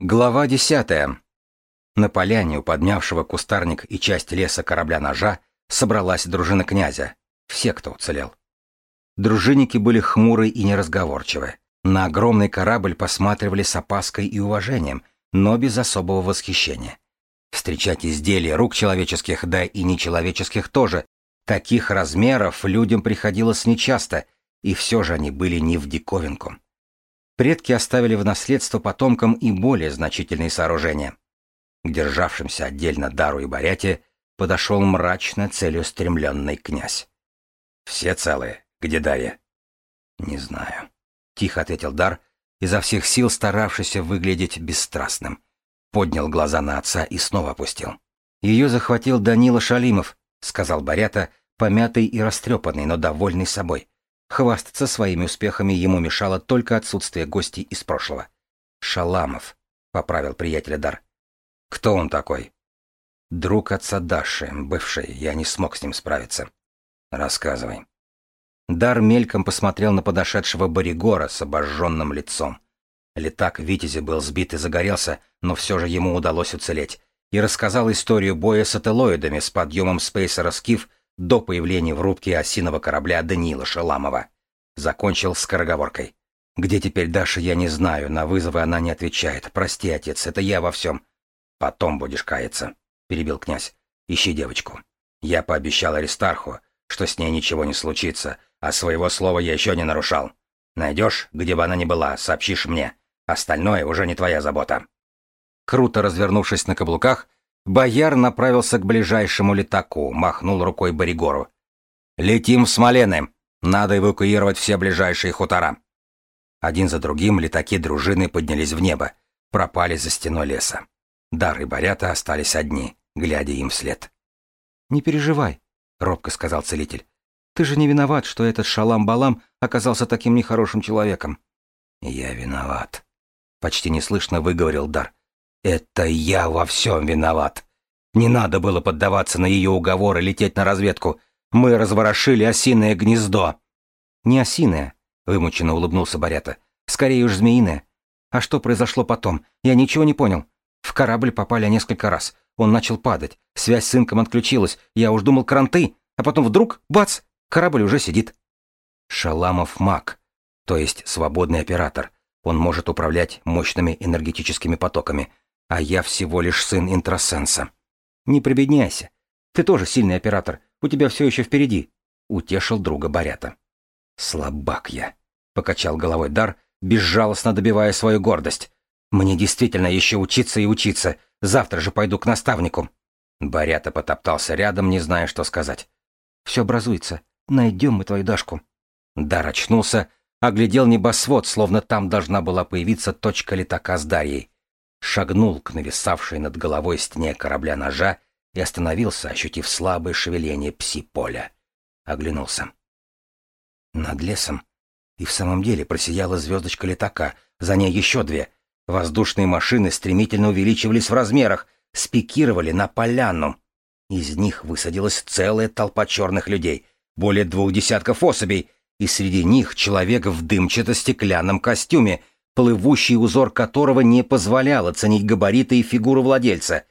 Глава десятая. На поляне у подмявшего кустарник и часть леса корабля ножа собралась дружина князя. Все, кто уцелел. Дружинники были хмуры и неразговорчивы. На огромный корабль посматривали с опаской и уважением, но без особого восхищения. Встречать изделия рук человеческих, да и нечеловеческих тоже, таких размеров людям приходилось нечасто, и все же они были не в диковинку. Предки оставили в наследство потомкам и более значительные сооружения. К державшимся отдельно Дару и Баряте подошел мрачно целеустремленный князь. «Все целые? Где Дарья?» «Не знаю», — тихо ответил Дар, изо всех сил старавшийся выглядеть бесстрастным. Поднял глаза на отца и снова опустил. «Ее захватил Данила Шалимов», — сказал Барята, помятый и растрепанный, но довольный собой. Хвастаться своими успехами ему мешало только отсутствие гостей из прошлого. «Шаламов», — поправил приятеля Дар. «Кто он такой?» «Друг отца Даши, бывший, я не смог с ним справиться». «Рассказывай». Дар мельком посмотрел на подошедшего Боригора с обожженным лицом. Летак Витязи был сбит и загорелся, но все же ему удалось уцелеть, и рассказал историю боя с ателоидами с подъемом спейсера «Скиф» до появления в рубке осиного корабля Даниила Шаламова. Закончил скороговоркой. «Где теперь Даша, я не знаю, на вызовы она не отвечает. Прости, отец, это я во всем». «Потом будешь каяться», — перебил князь. «Ищи девочку. Я пообещал Аристарху, что с ней ничего не случится, а своего слова я еще не нарушал. Найдешь, где бы она ни была, сообщишь мне. Остальное уже не твоя забота». Круто развернувшись на каблуках, Бояр направился к ближайшему летаку, махнул рукой Боригору. «Летим в Смолены! Надо эвакуировать все ближайшие хутора!» Один за другим летаки дружины поднялись в небо, пропали за стеной леса. Дар и Борята остались одни, глядя им вслед. «Не переживай», — робко сказал целитель. «Ты же не виноват, что этот шалам-балам оказался таким нехорошим человеком». «Я виноват», — почти неслышно выговорил Дар. Это я во всем виноват. Не надо было поддаваться на ее уговоры лететь на разведку. Мы разворошили осиное гнездо. Не осиное, вымученно улыбнулся Борята. Скорее уж змеиное. А что произошло потом? Я ничего не понял. В корабль попали несколько раз. Он начал падать. Связь с инком отключилась. Я уж думал кранты. А потом вдруг, бац, корабль уже сидит. Шаламов маг, то есть свободный оператор. Он может управлять мощными энергетическими потоками а я всего лишь сын интросенса. Не прибедняйся. Ты тоже сильный оператор, у тебя все еще впереди, — утешил друга Барята. Слабак я, — покачал головой Дар, безжалостно добивая свою гордость. Мне действительно еще учиться и учиться. Завтра же пойду к наставнику. Барята потоптался рядом, не зная, что сказать. Все образуется. Найдем мы твою Дашку. Дар очнулся, оглядел небосвод, словно там должна была появиться точка летака с Дарьей шагнул к нависавшей над головой стене корабля ножа и остановился, ощутив слабое шевеление пси-поля. Оглянулся. Над лесом и в самом деле просияла звездочка летака, за ней еще две. Воздушные машины стремительно увеличивались в размерах, спикировали на поляну. Из них высадилась целая толпа черных людей, более двух десятков особей, и среди них человек в дымчато-стеклянном костюме — плывущий узор которого не позволял оценить габариты и фигуру владельца.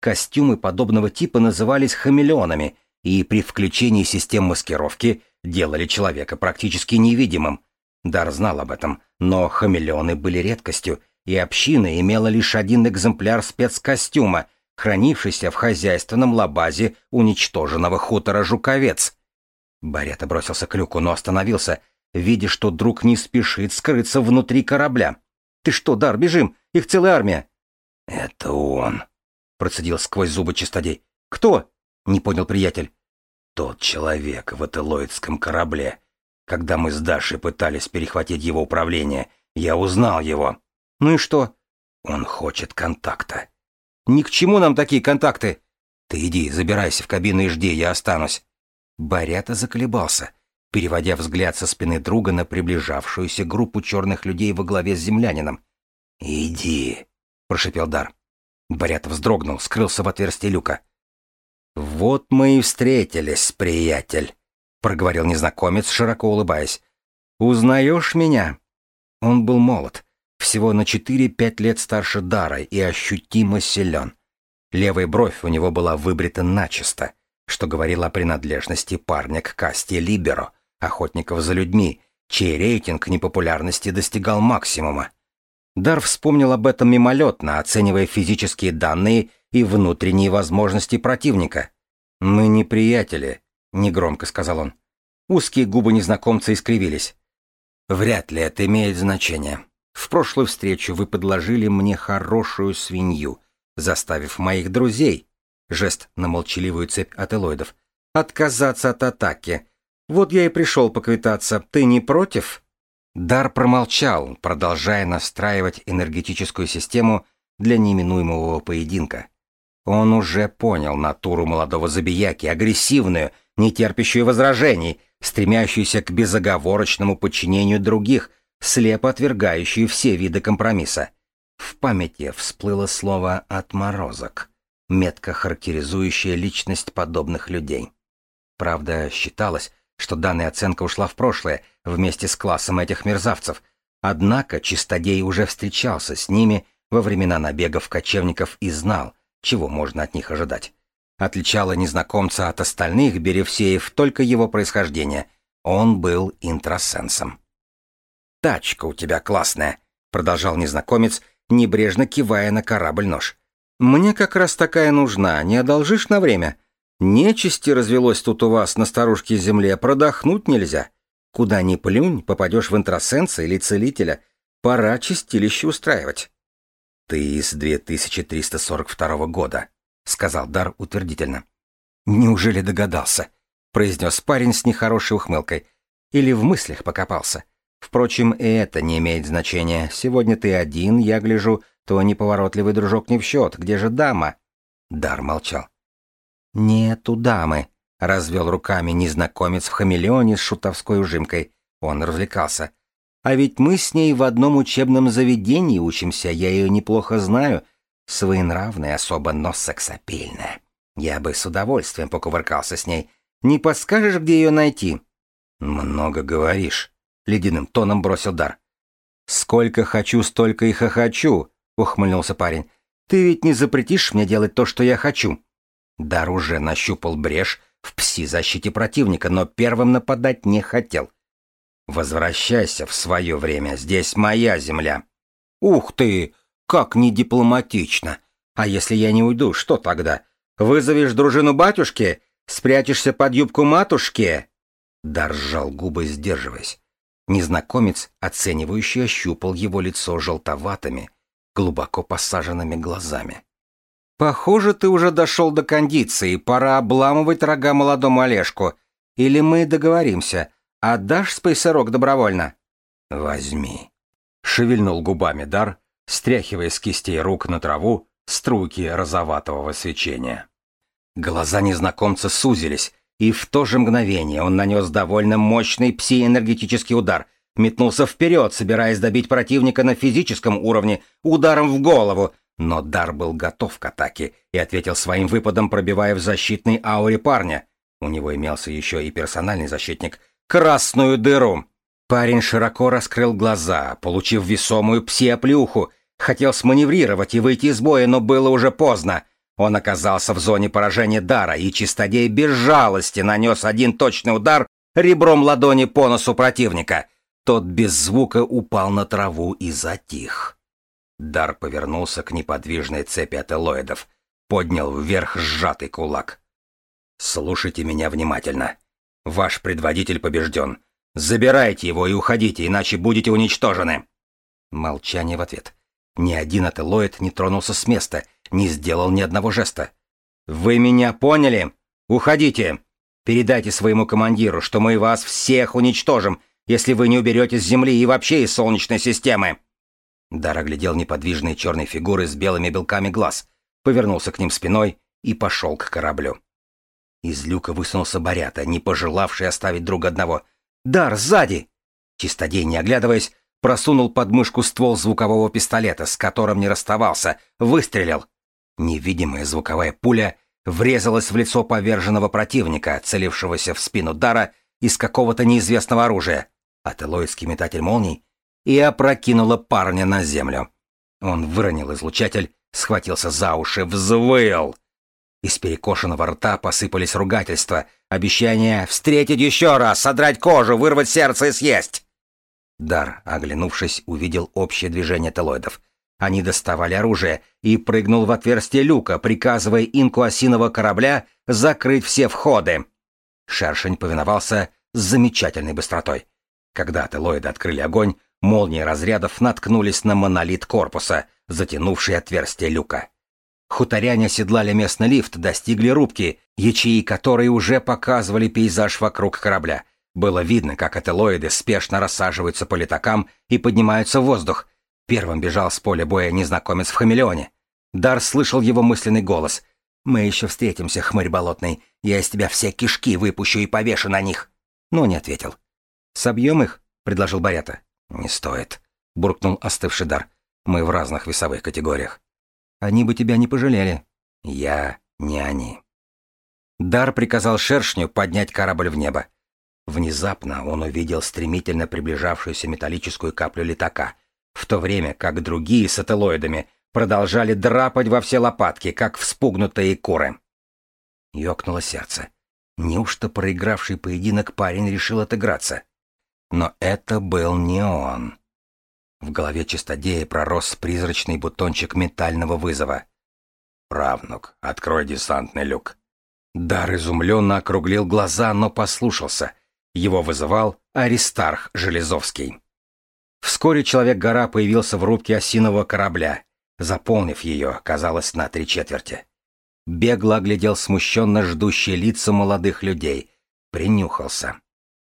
Костюмы подобного типа назывались хамелеонами, и при включении систем маскировки делали человека практически невидимым. Дар знал об этом, но хамелеоны были редкостью, и община имела лишь один экземпляр спецкостюма, хранившийся в хозяйственном лабазе уничтоженного хутора Жуковец. Барета бросился к люку, но остановился — видя, что друг не спешит скрыться внутри корабля. «Ты что, Дар, бежим! Их целая армия!» «Это он!» — процедил сквозь зубы чистодей. «Кто?» — не понял приятель. «Тот человек в этелоидском корабле. Когда мы с Дашей пытались перехватить его управление, я узнал его». «Ну и что?» «Он хочет контакта». «Ни к чему нам такие контакты!» «Ты иди, забирайся в кабину и жди, я останусь». Барята заколебался — переводя взгляд со спины друга на приближавшуюся группу черных людей во главе с землянином. «Иди», — прошепел Дар. Борят вздрогнул, скрылся в отверстие люка. «Вот мы и встретились, приятель», — проговорил незнакомец, широко улыбаясь. «Узнаешь меня?» Он был молод. всего на 4-5 лет старше Дара и ощутимо силен. Левая бровь у него была выбрита начисто, что говорило о принадлежности парня к касте Либеро, охотников за людьми, чей рейтинг непопулярности достигал максимума. Дар вспомнил об этом мимолетно, оценивая физические данные и внутренние возможности противника. «Мы не приятели», — негромко сказал он. Узкие губы незнакомца искривились. «Вряд ли это имеет значение. В прошлую встречу вы подложили мне хорошую свинью, заставив моих друзей, жест на молчаливую цепь ателоидов, отказаться от атаки. Вот я и пришел поквитаться. Ты не против?» Дар промолчал, продолжая настраивать энергетическую систему для неминуемого поединка. Он уже понял натуру молодого забияки, агрессивную, не терпящую возражений, стремящуюся к безоговорочному подчинению других, слепо отвергающую все виды компромисса. В памяти всплыло слово «отморозок», метко характеризующее личность подобных людей. Правда, считалось, что данная оценка ушла в прошлое вместе с классом этих мерзавцев, однако Чистодей уже встречался с ними во времена набегов кочевников и знал, чего можно от них ожидать. Отличало незнакомца от остальных Беревсеев только его происхождение. Он был интросенсом. «Тачка у тебя классная», — продолжал незнакомец, небрежно кивая на корабль нож. «Мне как раз такая нужна, не одолжишь на время? Нечисти развелось тут у вас на старушке земле, продохнуть нельзя. Куда ни плюнь, попадешь в интросенса или целителя. Пора чистилище устраивать. Ты из 2342 года, сказал Дар утвердительно. Неужели догадался? произнес парень с нехорошей ухмылкой. Или в мыслях покопался. Впрочем, и это не имеет значения. Сегодня ты один, я гляжу, то неповоротливый дружок не в счет. Где же дама? Дар молчал. «Нету дамы», — развел руками незнакомец в хамелеоне с шутовской ужимкой. Он развлекался. «А ведь мы с ней в одном учебном заведении учимся, я ее неплохо знаю. Своенравная особо, но сексапильная. Я бы с удовольствием покувыркался с ней. Не подскажешь, где ее найти?» «Много говоришь», — ледяным тоном бросил Дар. «Сколько хочу, столько и хохочу», — ухмыльнулся парень. «Ты ведь не запретишь мне делать то, что я хочу?» Дар уже нащупал брешь в пси-защите противника, но первым нападать не хотел. «Возвращайся в свое время, здесь моя земля». «Ух ты! Как не дипломатично! А если я не уйду, что тогда? Вызовешь дружину батюшки? Спрячешься под юбку матушки?» Дар сжал губы, сдерживаясь. Незнакомец, оценивающий, ощупал его лицо желтоватыми, глубоко посаженными глазами. «Похоже, ты уже дошел до кондиции, пора обламывать рога молодому Олежку. Или мы договоримся, отдашь спейсерок добровольно?» «Возьми», — шевельнул губами Дар, стряхивая с кистей рук на траву струйки розоватого свечения. Глаза незнакомца сузились, и в то же мгновение он нанес довольно мощный псиэнергетический удар, метнулся вперед, собираясь добить противника на физическом уровне, ударом в голову, но Дар был готов к атаке и ответил своим выпадом, пробивая в защитной ауре парня. У него имелся еще и персональный защитник. Красную дыру! Парень широко раскрыл глаза, получив весомую псиоплюху. Хотел сманеврировать и выйти из боя, но было уже поздно. Он оказался в зоне поражения Дара, и Чистодей без жалости нанес один точный удар ребром ладони по носу противника. Тот без звука упал на траву и затих. Дар повернулся к неподвижной цепи ателоидов, поднял вверх сжатый кулак. «Слушайте меня внимательно. Ваш предводитель побежден. Забирайте его и уходите, иначе будете уничтожены». Молчание в ответ. Ни один ателоид не тронулся с места, не сделал ни одного жеста. «Вы меня поняли? Уходите! Передайте своему командиру, что мы вас всех уничтожим, если вы не уберете с Земли и вообще из Солнечной системы!» Дар оглядел неподвижные черные фигуры с белыми белками глаз, повернулся к ним спиной и пошел к кораблю. Из люка высунулся Борята, не пожелавший оставить друг одного. «Дар, сзади!» Чистодей, не оглядываясь, просунул под мышку ствол звукового пистолета, с которым не расставался, выстрелил. Невидимая звуковая пуля врезалась в лицо поверженного противника, целившегося в спину Дара из какого-то неизвестного оружия. Ателоидский метатель молний и опрокинула парня на землю. Он выронил излучатель, схватился за уши, взвыл. Из перекошенного рта посыпались ругательства, обещания встретить еще раз, содрать кожу, вырвать сердце и съесть. Дар, оглянувшись, увидел общее движение телоидов. Они доставали оружие и прыгнул в отверстие люка, приказывая инку осиного корабля закрыть все входы. Шершень повиновался с замечательной быстротой. Когда телоиды открыли огонь, молнии разрядов наткнулись на монолит корпуса, затянувший отверстие люка. Хуторяне оседлали местный лифт, достигли рубки, ячеи которой уже показывали пейзаж вокруг корабля. Было видно, как ателоиды спешно рассаживаются по летакам и поднимаются в воздух. Первым бежал с поля боя незнакомец в хамелеоне. Дар слышал его мысленный голос. «Мы еще встретимся, хмырь болотный. Я из тебя все кишки выпущу и повешу на них». Но не ответил. «Собьем их?» — предложил Барята. «Не стоит», — буркнул остывший Дар. «Мы в разных весовых категориях». «Они бы тебя не пожалели». «Я не они». Дар приказал шершню поднять корабль в небо. Внезапно он увидел стремительно приближавшуюся металлическую каплю летака, в то время как другие сателлоидами продолжали драпать во все лопатки, как вспугнутые куры. Ёкнуло сердце. Неужто проигравший поединок парень решил отыграться? Но это был не он. В голове чистодея пророс призрачный бутончик ментального вызова. «Правнук, открой десантный люк». Дар изумленно округлил глаза, но послушался — его вызывал Аристарх Железовский. Вскоре Человек-гора появился в рубке осиного корабля, заполнив ее, казалось, на три четверти. Бегло оглядел смущенно ждущие лица молодых людей, принюхался.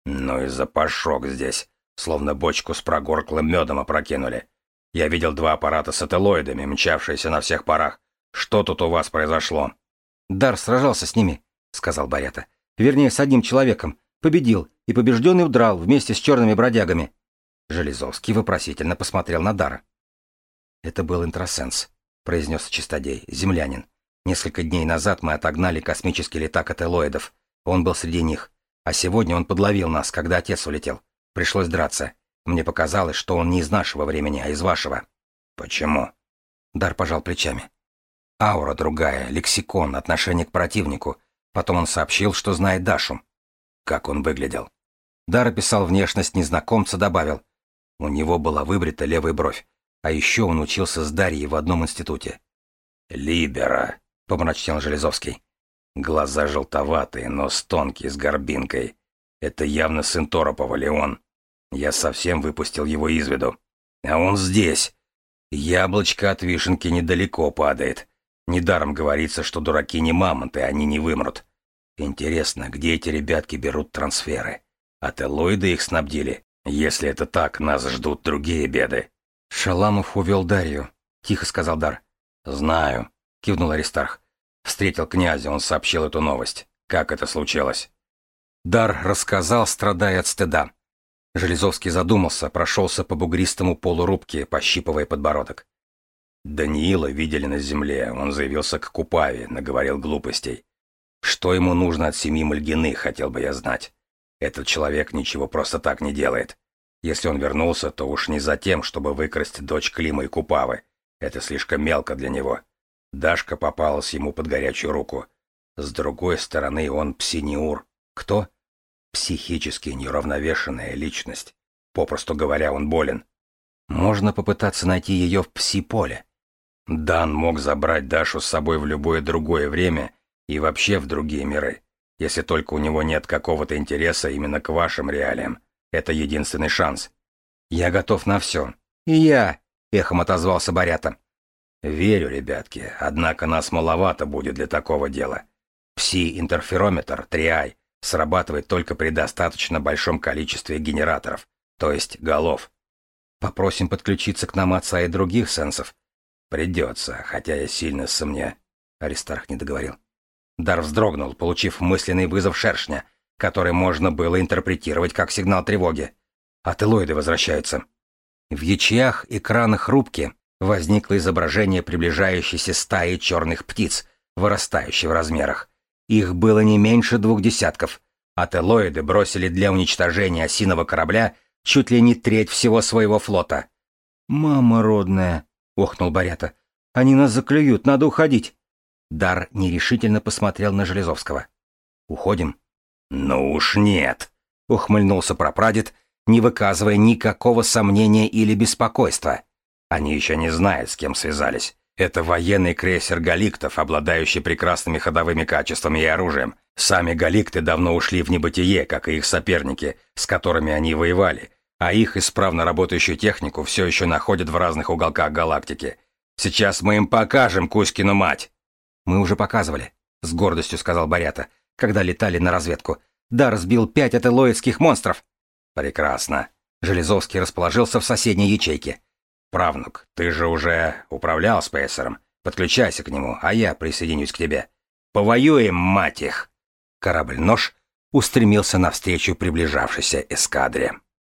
Ну и запашок здесь, словно бочку с прогорклым медом опрокинули. Я видел два аппарата с ателоидами, мчавшиеся на всех парах. Что тут у вас произошло? Дар сражался с ними, сказал Барета. Вернее, с одним человеком. Победил и побежденный удрал вместе с черными бродягами. Железовский вопросительно посмотрел на Дара. «Это был интросенс», — произнес чистодей, землянин. «Несколько дней назад мы отогнали космический летак от. Он был среди них. А сегодня он подловил нас, когда отец улетел. Пришлось драться. Мне показалось, что он не из нашего времени, а из вашего». «Почему?» Дар пожал плечами. «Аура другая, лексикон, отношение к противнику. Потом он сообщил, что знает Дашу. Как он выглядел? Дар описал внешность незнакомца, добавил. У него была выбрита левая бровь, а еще он учился с Дарьей в одном институте. «Либера», — помрачнел Железовский. Глаза желтоватые, нос тонкий, с горбинкой. Это явно сын Торопова, Леон. Я совсем выпустил его из виду. А он здесь. Яблочко от вишенки недалеко падает. Недаром говорится, что дураки не мамонты, они не вымрут. Интересно, где эти ребятки берут трансферы? От Эллоида их снабдили. Если это так, нас ждут другие беды. Шаламов увел Дарью, тихо сказал Дар. Знаю, кивнул Аристарх. Встретил князя, он сообщил эту новость. Как это случилось? Дар рассказал, страдая от стыда. Железовский задумался, прошелся по бугристому полу рубки, пощипывая подбородок. Даниила видели на земле, он заявился к Купаве, наговорил глупостей. Что ему нужно от семьи Мальгины, хотел бы я знать. Этот человек ничего просто так не делает. Если он вернулся, то уж не за тем, чтобы выкрасть дочь Клима и Купавы. Это слишком мелко для него. Дашка попалась ему под горячую руку. С другой стороны, он псиниур. Кто? Психически неуравновешенная личность. Попросту говоря, он болен. Можно попытаться найти ее в пси-поле. Дан мог забрать Дашу с собой в любое другое время и вообще в другие миры. Если только у него нет какого-то интереса именно к вашим реалиям. Это единственный шанс. Я готов на все. И я, эхом отозвался Борята. Верю, ребятки, однако нас маловато будет для такого дела. Пси-интерферометр, триай, срабатывает только при достаточно большом количестве генераторов, то есть голов. Попросим подключиться к нам отца и других сенсов. Придется, хотя я сильно сомневаюсь. Аристарх не договорил. Дар вздрогнул, получив мысленный вызов шершня, который можно было интерпретировать как сигнал тревоги. Ателоиды возвращаются. В ячеях экранах рубки возникло изображение приближающейся стаи черных птиц, вырастающей в размерах. Их было не меньше двух десятков. Ателоиды бросили для уничтожения осиного корабля чуть ли не треть всего своего флота. «Мама родная!» — охнул Барята. «Они нас заклюют, надо уходить!» Дар нерешительно посмотрел на Железовского. «Уходим?» «Ну уж нет!» — ухмыльнулся прапрадед, не выказывая никакого сомнения или беспокойства. Они еще не знают, с кем связались. Это военный крейсер Галиктов, обладающий прекрасными ходовыми качествами и оружием. Сами Галикты давно ушли в небытие, как и их соперники, с которыми они воевали, а их исправно работающую технику все еще находят в разных уголках галактики. Сейчас мы им покажем Кузькину мать. Мы уже показывали, с гордостью сказал Барята, когда летали на разведку. Да, разбил пять ателоидских монстров. Прекрасно. Железовский расположился в соседней ячейке. «Правнук, ты же уже управлял спейсером. Подключайся к нему, а я присоединюсь к тебе. Повоюем, мать их!» Корабль-нож устремился навстречу приближавшейся эскадре.